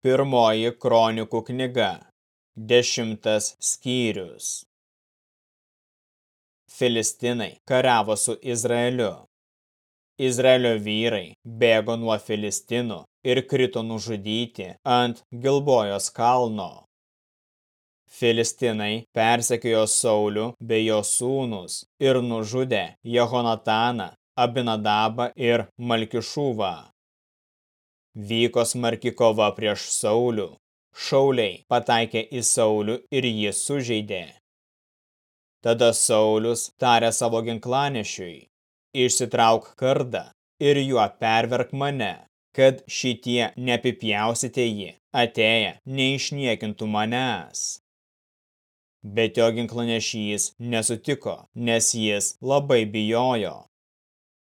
Pirmoji kronikų knyga, dešimtas skyrius. Filistinai kariavo su Izraeliu. Izraelio vyrai bėgo nuo Filistinų ir krito nužudyti ant Gilbojos kalno. Filistinai persekiojo Saulių bei jo sūnus ir nužudė Jehonataną, Abinadabą ir Malkišūvą. Vyko smarki kova prieš Saulių. Šauliai pataikė į Saulių ir jį sužeidė. Tada Saulius tarė savo ginklanešiui, išsitrauk kardą ir juo perverk mane, kad šitie neapipjausite jį, atėję neišniekintų manęs. Bet jo ginklanešys nesutiko, nes jis labai bijojo.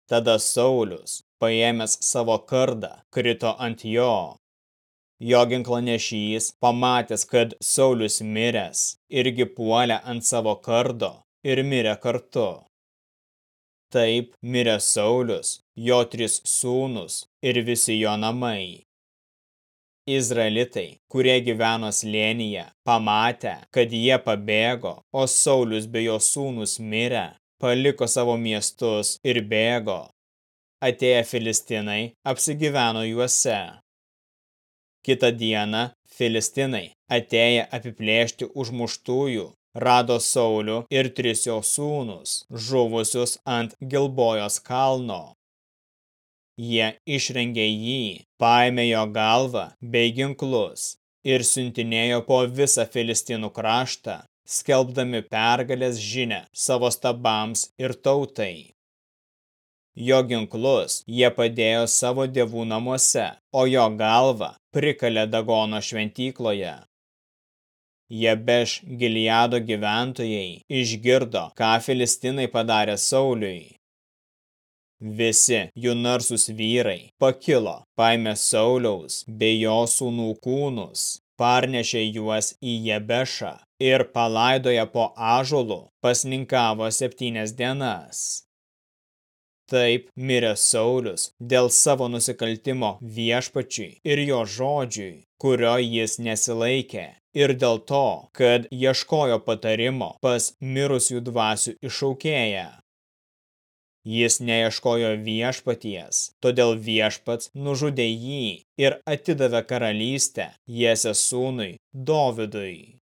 Tada Saulius paėmęs savo kardą, krito ant jo. Jo ginklanešys, pamatęs, kad Saulius miręs, irgi puolė ant savo kardo ir mirė kartu. Taip mirė Saulius, jo tris sūnus ir visi jo namai. Izraelitai, kurie gyveno slėnyje, pamatę, kad jie pabėgo, o Saulius bei jo sūnus mirė, paliko savo miestus ir bėgo, atėję Filistinai apsigyveno juose. Kita diena Filistinai, atėję apiplėšti užmuštųjų, rado Saulių ir tris jo sūnus, žuvusius ant Gilbojos kalno. Jie išrengė jį, paėmė jo galvą bei ginklus ir siuntinėjo po visą Filistinų kraštą, skelbdami pergalės žinę savo stabams ir tautai. Jo ginklus jie padėjo savo dievų namuose, o jo galvą prikalė Dagono šventykloje. Jebeš Giliado gyventojai išgirdo, ką Filistinai padarė Sauliui. Visi jų narsus vyrai pakilo, paėmė Sauliaus bei jo sūnų kūnus, parnešė juos į Jebešą ir palaidoje po ažulų pasninkavo septynias dienas. Taip mirė Saulius dėl savo nusikaltimo viešpačiui ir jo žodžiui, kurio jis nesilaikė, ir dėl to, kad ieškojo patarimo pas mirusių dvasių išaukėję. Jis neieškojo viešpaties, todėl viešpats nužudė jį ir atidavė karalystę Jesės sūnui Dovidui.